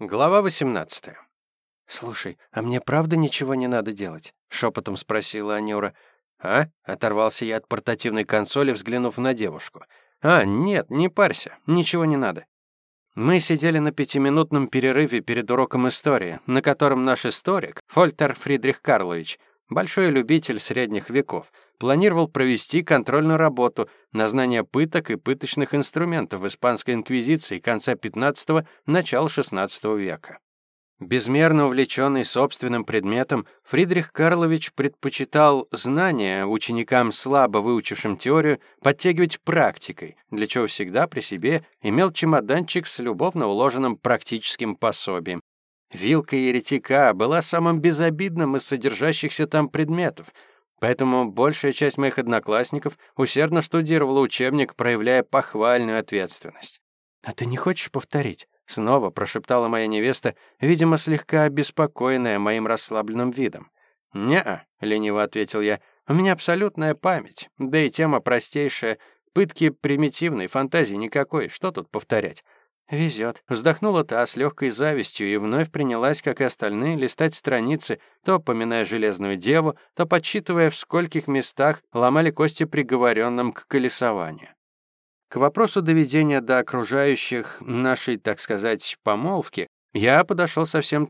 Глава 18. «Слушай, а мне правда ничего не надо делать?» — шепотом спросила Анюра. «А?» — оторвался я от портативной консоли, взглянув на девушку. «А, нет, не парься, ничего не надо». Мы сидели на пятиминутном перерыве перед уроком истории, на котором наш историк, Фольтер Фридрих Карлович, большой любитель средних веков, планировал провести контрольную работу на знание пыток и пыточных инструментов испанской инквизиции конца XV – начала XVI века. Безмерно увлеченный собственным предметом, Фридрих Карлович предпочитал знания ученикам, слабо выучившим теорию, подтягивать практикой, для чего всегда при себе имел чемоданчик с любовно уложенным практическим пособием. Вилка еретика была самым безобидным из содержащихся там предметов, Поэтому большая часть моих одноклассников усердно штудировала учебник, проявляя похвальную ответственность. «А ты не хочешь повторить?» — снова прошептала моя невеста, видимо, слегка обеспокоенная моим расслабленным видом. «Не-а», — лениво ответил я, — «у меня абсолютная память, да и тема простейшая, пытки примитивной, фантазии никакой, что тут повторять?» «Везет», — вздохнула та с легкой завистью и вновь принялась, как и остальные, листать страницы, то поминая железную деву, то подсчитывая, в скольких местах ломали кости приговоренным к колесованию. К вопросу доведения до окружающих нашей, так сказать, помолвки я подошел со всем.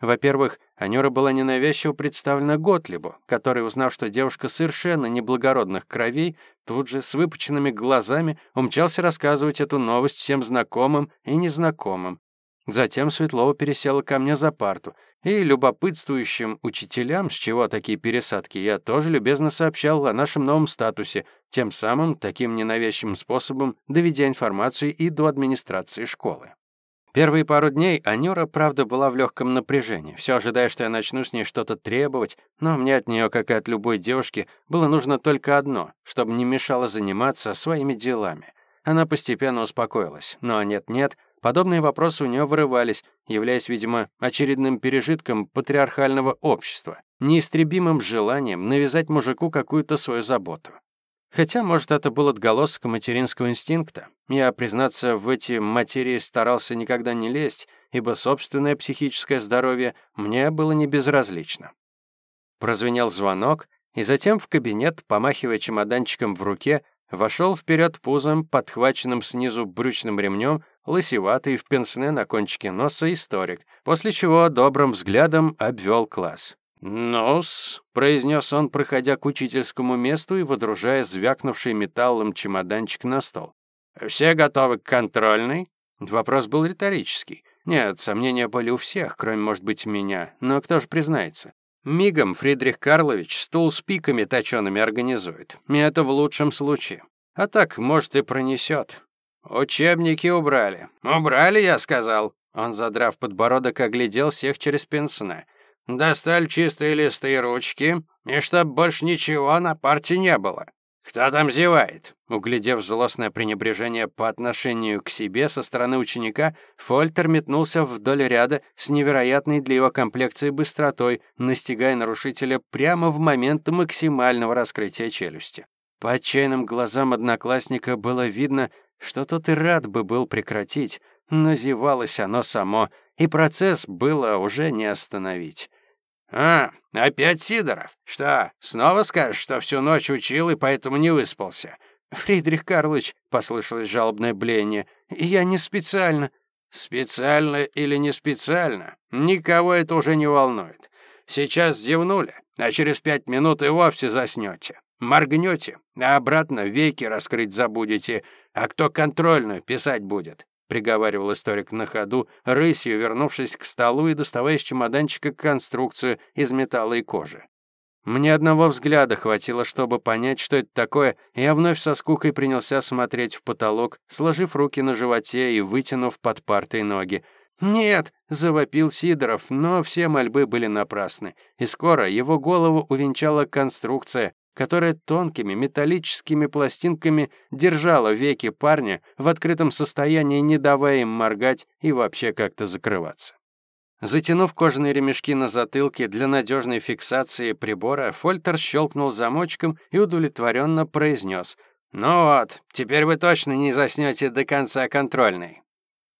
Во-первых, Анюра была ненавязчиво представлена Готлибу, который, узнав, что девушка совершенно неблагородных кровей, тут же с выпученными глазами умчался рассказывать эту новость всем знакомым и незнакомым. Затем Светлова пересела ко мне за парту, и любопытствующим учителям, с чего такие пересадки, я тоже любезно сообщал о нашем новом статусе, тем самым таким ненавязчивым способом доведя информацию и до администрации школы. Первые пару дней Анюра, правда, была в легком напряжении, все ожидая, что я начну с ней что-то требовать, но мне от нее, как и от любой девушки, было нужно только одно, чтобы не мешало заниматься своими делами. Она постепенно успокоилась, но нет-нет, подобные вопросы у нее вырывались, являясь, видимо, очередным пережитком патриархального общества, неистребимым желанием навязать мужику какую-то свою заботу. Хотя, может, это был отголосок материнского инстинкта. Я, признаться, в эти материи старался никогда не лезть, ибо собственное психическое здоровье мне было не безразлично. Прозвенел звонок, и затем в кабинет, помахивая чемоданчиком в руке, вошел вперед пузом, подхваченным снизу брючным ремнем, лысеватый в пенсне на кончике носа историк, после чего добрым взглядом обвел класс. «Ну-с», — произнес он, проходя к учительскому месту и водружая звякнувший металлом чемоданчик на стол. «Все готовы к контрольной?» Вопрос был риторический. Нет, сомнения были у всех, кроме, может быть, меня. Но кто же признается? Мигом Фридрих Карлович стул с пиками точеными организует. И это в лучшем случае. А так, может, и пронесет. Учебники убрали. «Убрали, я сказал». Он, задрав подбородок, оглядел всех через пенсне. Достали чистые листы и ручки, и чтоб больше ничего на парте не было. Кто там зевает?» Углядев злостное пренебрежение по отношению к себе со стороны ученика, Фольтер метнулся вдоль ряда с невероятной для его комплекции быстротой, настигая нарушителя прямо в момент максимального раскрытия челюсти. По отчаянным глазам одноклассника было видно, что тот и рад бы был прекратить, но зевалось оно само, и процесс было уже не остановить. «А, опять Сидоров? Что, снова скажешь, что всю ночь учил и поэтому не выспался?» «Фридрих Карлович», — послышалось жалобное блеяние, — «я не специально». «Специально или не специально, никого это уже не волнует. Сейчас зевнули, а через пять минут и вовсе заснете. Моргнете, а обратно веки раскрыть забудете, а кто контрольную писать будет? Приговаривал историк на ходу, рысью вернувшись к столу и доставая из чемоданчика конструкцию из металла и кожи. Мне одного взгляда хватило, чтобы понять, что это такое, и я вновь со скукой принялся смотреть в потолок, сложив руки на животе и вытянув под партой ноги. «Нет!» — завопил Сидоров, но все мольбы были напрасны, и скоро его голову увенчала конструкция, которая тонкими металлическими пластинками держала веки парня в открытом состоянии, не давая им моргать и вообще как-то закрываться. Затянув кожаные ремешки на затылке для надежной фиксации прибора, Фольтер щелкнул замочком и удовлетворенно произнес «Ну вот, теперь вы точно не заснете до конца контрольной».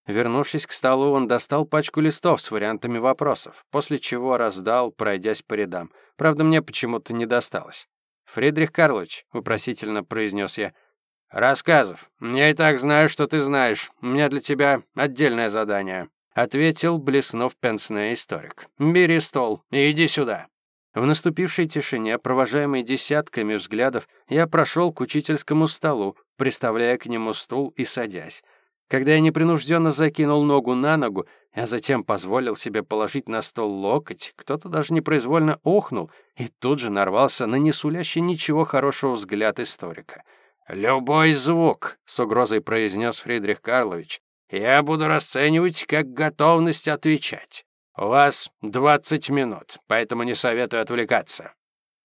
Вернувшись к столу, он достал пачку листов с вариантами вопросов, после чего раздал, пройдясь по рядам. Правда, мне почему-то не досталось. «Фридрих Карлович», — вопросительно произнес я, — «рассказов. Я и так знаю, что ты знаешь. У меня для тебя отдельное задание», — ответил, блеснув пенсне историк. «Бери стол и иди сюда». В наступившей тишине, провожаемой десятками взглядов, я прошел к учительскому столу, приставляя к нему стул и садясь. Когда я непринужденно закинул ногу на ногу, а затем позволил себе положить на стол локоть, кто-то даже непроизвольно охнул и тут же нарвался на несулящий ничего хорошего взгляд историка. «Любой звук», — с угрозой произнес Фридрих Карлович, «я буду расценивать как готовность отвечать. У вас 20 минут, поэтому не советую отвлекаться».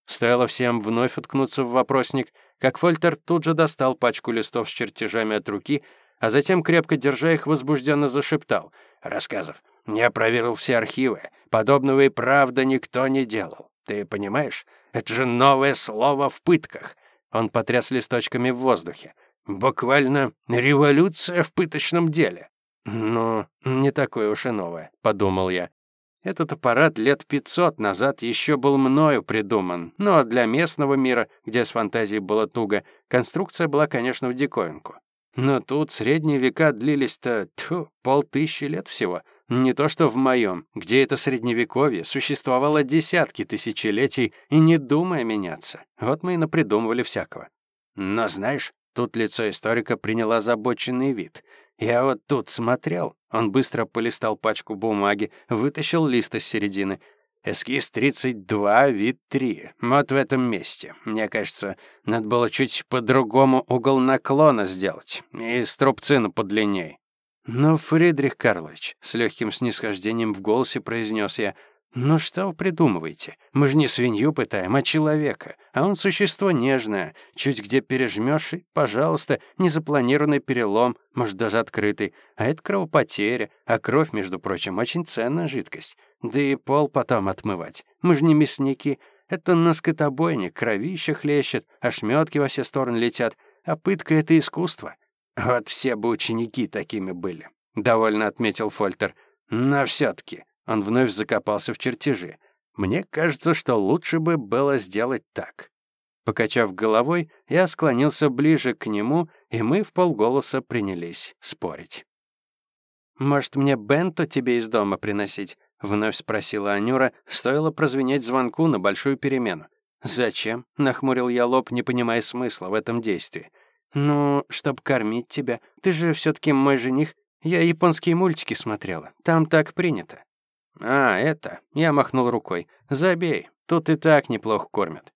Стоило всем вновь уткнуться в вопросник, как Фольтер тут же достал пачку листов с чертежами от руки, а затем, крепко держа их, возбужденно зашептал. «Рассказов. Я проверил все архивы. Подобного и правда никто не делал. Ты понимаешь? Это же новое слово в пытках». Он потряс листочками в воздухе. «Буквально революция в пыточном деле». «Ну, не такое уж и новое», — подумал я. Этот аппарат лет 500 назад еще был мною придуман, но для местного мира, где с фантазией было туго, конструкция была, конечно, в диковинку. Но тут средние века длились-то, тьфу, полтысячи лет всего. Не то что в моем, где это средневековье существовало десятки тысячелетий и не думая меняться. Вот мы и напридумывали всякого. Но знаешь, тут лицо историка приняло озабоченный вид. Я вот тут смотрел, он быстро полистал пачку бумаги, вытащил лист из середины. Эскиз 32, вид 3. Вот в этом месте. Мне кажется, надо было чуть по-другому угол наклона сделать. И струбцину подлинней. «Ну, Фридрих Карлович», — с легким снисхождением в голосе произнес я, «ну что вы придумываете? Мы же не свинью пытаем, а человека. А он существо нежное. Чуть где пережмешь, и, пожалуйста, незапланированный перелом, может, даже открытый. А это кровопотеря. А кровь, между прочим, очень ценная жидкость. Да и пол потом отмывать. Мы же не мясники. Это на скотобойне кровище хлещет, ошметки во все стороны летят. А пытка — это искусство. Вот все бы ученики такими были, — довольно отметил Фольтер. Но все таки он вновь закопался в чертежи. Мне кажется, что лучше бы было сделать так. Покачав головой, я склонился ближе к нему, и мы в полголоса принялись спорить. «Может, мне бенто тебе из дома приносить?» — вновь спросила Анюра, стоило прозвенеть звонку на большую перемену. «Зачем?» — нахмурил я лоб, не понимая смысла в этом действии. «Ну, чтоб кормить тебя. Ты же все таки мой жених. Я японские мультики смотрела. Там так принято». «А, это...» — я махнул рукой. «Забей. Тут и так неплохо кормят».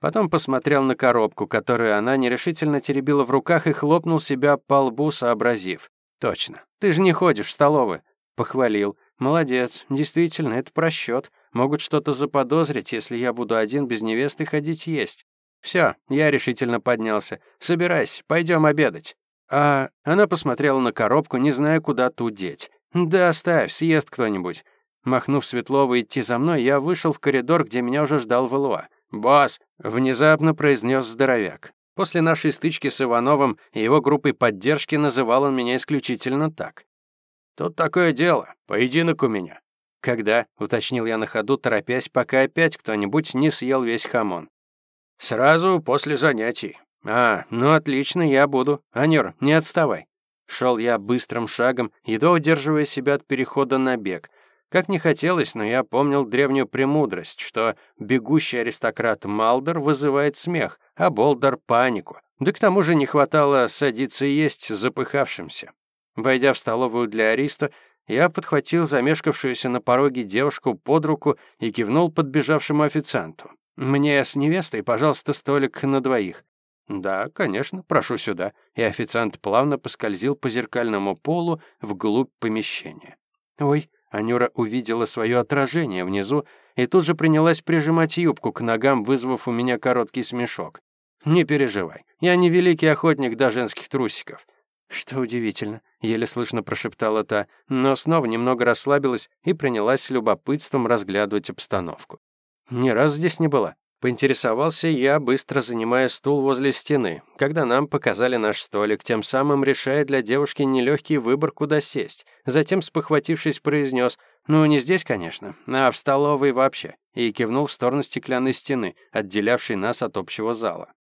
Потом посмотрел на коробку, которую она нерешительно теребила в руках и хлопнул себя по лбу, сообразив. «Точно. Ты же не ходишь в столовую». Похвалил. «Молодец. Действительно, это просчет. Могут что-то заподозрить, если я буду один без невесты ходить есть. Все, я решительно поднялся. Собирайся, пойдем обедать. А она посмотрела на коробку, не зная, куда ту деть. Да оставь, съест кто-нибудь. Махнув Светлова идти за мной, я вышел в коридор, где меня уже ждал Валуа. «Босс!» — внезапно произнес здоровяк. После нашей стычки с Ивановым и его группой поддержки называл он меня исключительно так. «Тут такое дело. Поединок у меня». «Когда?» — уточнил я на ходу, торопясь, пока опять кто-нибудь не съел весь хамон. «Сразу после занятий». «А, ну отлично, я буду. Анёр, не отставай». Шел я быстрым шагом, едва удерживая себя от перехода на бег. Как не хотелось, но я помнил древнюю премудрость, что бегущий аристократ Малдер вызывает смех, а Болдер — панику. Да к тому же не хватало садиться и есть запыхавшимся. Войдя в столовую для ариста, я подхватил замешкавшуюся на пороге девушку под руку и кивнул подбежавшему официанту. «Мне с невестой, пожалуйста, столик на двоих». «Да, конечно, прошу сюда». И официант плавно поскользил по зеркальному полу вглубь помещения. «Ой», Анюра увидела свое отражение внизу и тут же принялась прижимать юбку к ногам, вызвав у меня короткий смешок. «Не переживай, я не великий охотник до женских трусиков». «Что удивительно», — еле слышно прошептала та, но снова немного расслабилась и принялась с любопытством разглядывать обстановку. Ни раз здесь не была. Поинтересовался я, быстро занимая стул возле стены, когда нам показали наш столик, тем самым решая для девушки нелегкий выбор, куда сесть. Затем, спохватившись, произнес «Ну, не здесь, конечно, а в столовой вообще», и кивнул в сторону стеклянной стены, отделявшей нас от общего зала.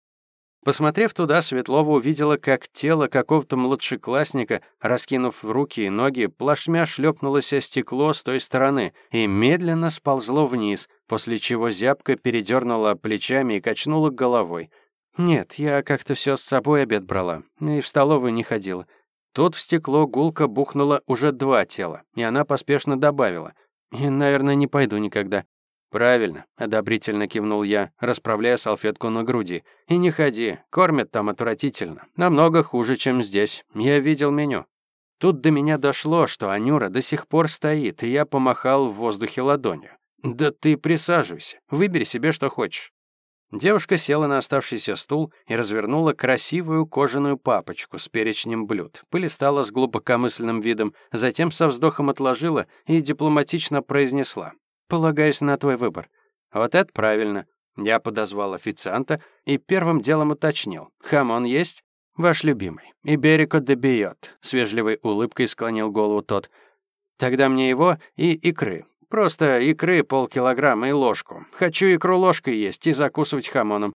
Посмотрев туда, Светлова увидела, как тело какого-то младшеклассника, раскинув руки и ноги, плашмя шлепнулось о стекло с той стороны и медленно сползло вниз, после чего зябко передернула плечами и качнула головой. «Нет, я как-то все с собой обед брала и в столовую не ходила». Тут в стекло гулко бухнуло уже два тела, и она поспешно добавила. «И, наверное, не пойду никогда. «Правильно», — одобрительно кивнул я, расправляя салфетку на груди. «И не ходи, кормят там отвратительно. Намного хуже, чем здесь. Я видел меню». Тут до меня дошло, что Анюра до сих пор стоит, и я помахал в воздухе ладонью. «Да ты присаживайся, выбери себе, что хочешь». Девушка села на оставшийся стул и развернула красивую кожаную папочку с перечнем блюд. Полистала с глубокомысленным видом, затем со вздохом отложила и дипломатично произнесла. Полагаюсь на твой выбор. Вот это правильно. Я подозвал официанта и первым делом уточнил. Хамон есть? Ваш любимый. Иберико де Биот. С вежливой улыбкой склонил голову тот. Тогда мне его и икры. Просто икры полкилограмма и ложку. Хочу икру ложкой есть и закусывать хамоном.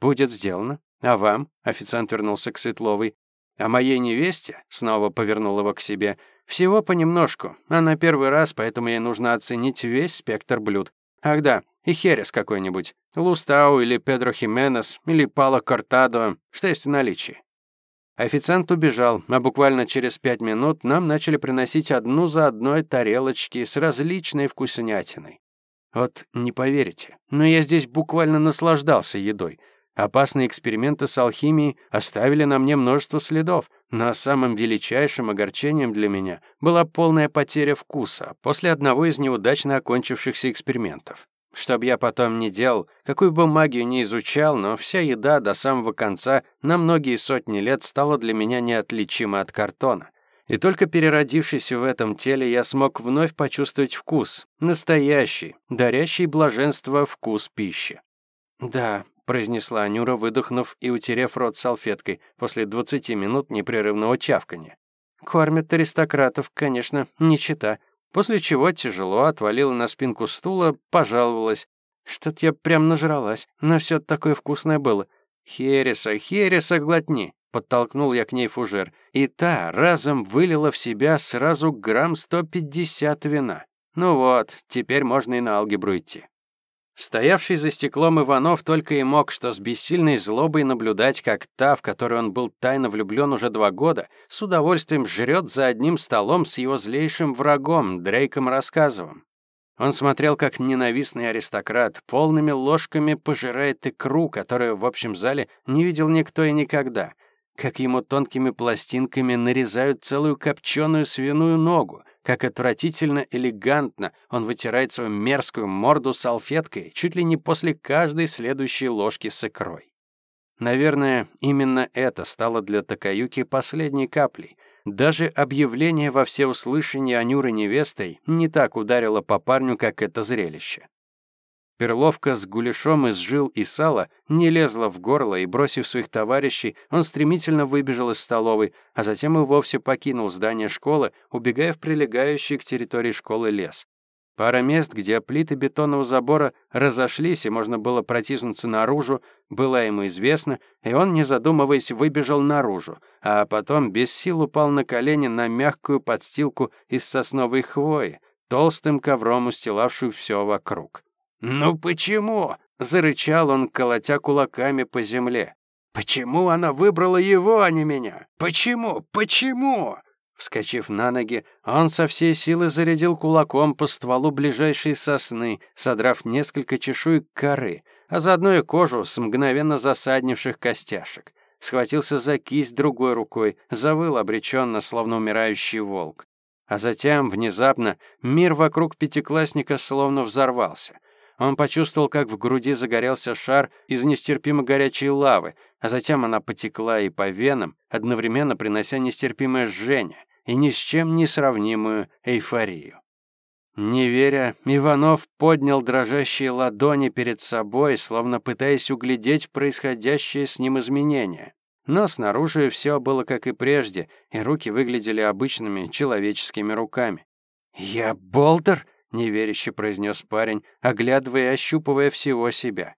Будет сделано. А вам? Официант вернулся к Светловой. А моей невесте, снова повернул его к себе, всего понемножку. Она первый раз, поэтому ей нужно оценить весь спектр блюд. Ах да, и херес какой-нибудь. Лустау или Педро Хименес, или Пало Кортадо, что есть в наличии. Официант убежал, а буквально через пять минут нам начали приносить одну за одной тарелочки с различной вкуснятиной. Вот не поверите, но я здесь буквально наслаждался едой. Опасные эксперименты с алхимией оставили на мне множество следов, но самым величайшим огорчением для меня была полная потеря вкуса после одного из неудачно окончившихся экспериментов. Чтоб я потом не делал, какую бы магию ни изучал, но вся еда до самого конца на многие сотни лет стала для меня неотличима от картона. И только переродившись в этом теле, я смог вновь почувствовать вкус, настоящий, дарящий блаженство вкус пищи. Да, произнесла Анюра, выдохнув и утерев рот салфеткой после 20 минут непрерывного чавкания. Кормят аристократов, конечно, не чита. После чего тяжело отвалила на спинку стула, пожаловалась. Что-то я прям нажралась, но все такое вкусное было. Хереса, хереса глотни, подтолкнул я к ней фужер, и та разом вылила в себя сразу грамм 150 вина. Ну вот, теперь можно и на алгебру идти. Стоявший за стеклом Иванов только и мог что с бессильной злобой наблюдать, как та, в которую он был тайно влюблен уже два года, с удовольствием жрет за одним столом с его злейшим врагом, Дрейком Рассказовым. Он смотрел, как ненавистный аристократ полными ложками пожирает икру, которую в общем зале не видел никто и никогда, как ему тонкими пластинками нарезают целую копченую свиную ногу, как отвратительно элегантно он вытирает свою мерзкую морду салфеткой чуть ли не после каждой следующей ложки с икрой. Наверное, именно это стало для Такаюки последней каплей. Даже объявление во всеуслышание Анюры невестой не так ударило по парню, как это зрелище. Перловка с гуляшом из жил и сала не лезла в горло, и, бросив своих товарищей, он стремительно выбежал из столовой, а затем и вовсе покинул здание школы, убегая в прилегающий к территории школы лес. Пара мест, где плиты бетонного забора разошлись и можно было протиснуться наружу, была ему известна, и он, не задумываясь, выбежал наружу, а потом без сил упал на колени на мягкую подстилку из сосновой хвои, толстым ковром устилавшую все вокруг. «Ну почему?» — зарычал он, колотя кулаками по земле. «Почему она выбрала его, а не меня? Почему? Почему?» Вскочив на ноги, он со всей силы зарядил кулаком по стволу ближайшей сосны, содрав несколько чешуек коры, а заодно и кожу с мгновенно засаднивших костяшек. Схватился за кисть другой рукой, завыл обреченно, словно умирающий волк. А затем, внезапно, мир вокруг пятиклассника словно взорвался. Он почувствовал, как в груди загорелся шар из нестерпимо горячей лавы, а затем она потекла и по венам, одновременно принося нестерпимое жжение и ни с чем не сравнимую эйфорию. Не веря, Иванов поднял дрожащие ладони перед собой, словно пытаясь углядеть происходящее с ним изменения. Но снаружи все было как и прежде, и руки выглядели обычными человеческими руками. «Я Болдер?» — неверяще произнес парень, оглядывая и ощупывая всего себя.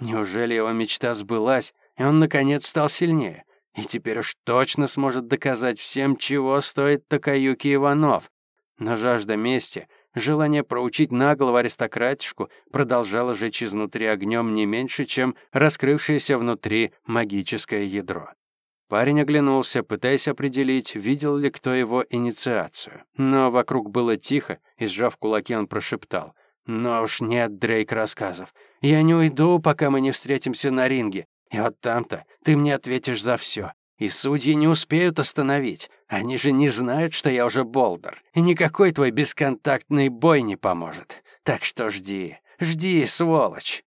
Неужели его мечта сбылась, и он, наконец, стал сильнее? И теперь уж точно сможет доказать всем, чего стоит Такаюки Иванов. Но жажда мести — Желание проучить наглого аристократишку продолжало жечь изнутри огнем не меньше, чем раскрывшееся внутри магическое ядро. Парень оглянулся, пытаясь определить, видел ли кто его инициацию. Но вокруг было тихо, и, сжав кулаки, он прошептал. «Но уж нет, Дрейк, рассказов. Я не уйду, пока мы не встретимся на ринге. И вот там-то ты мне ответишь за все. И судьи не успеют остановить. Они же не знают, что я уже болдер. И никакой твой бесконтактный бой не поможет. Так что жди, жди, сволочь.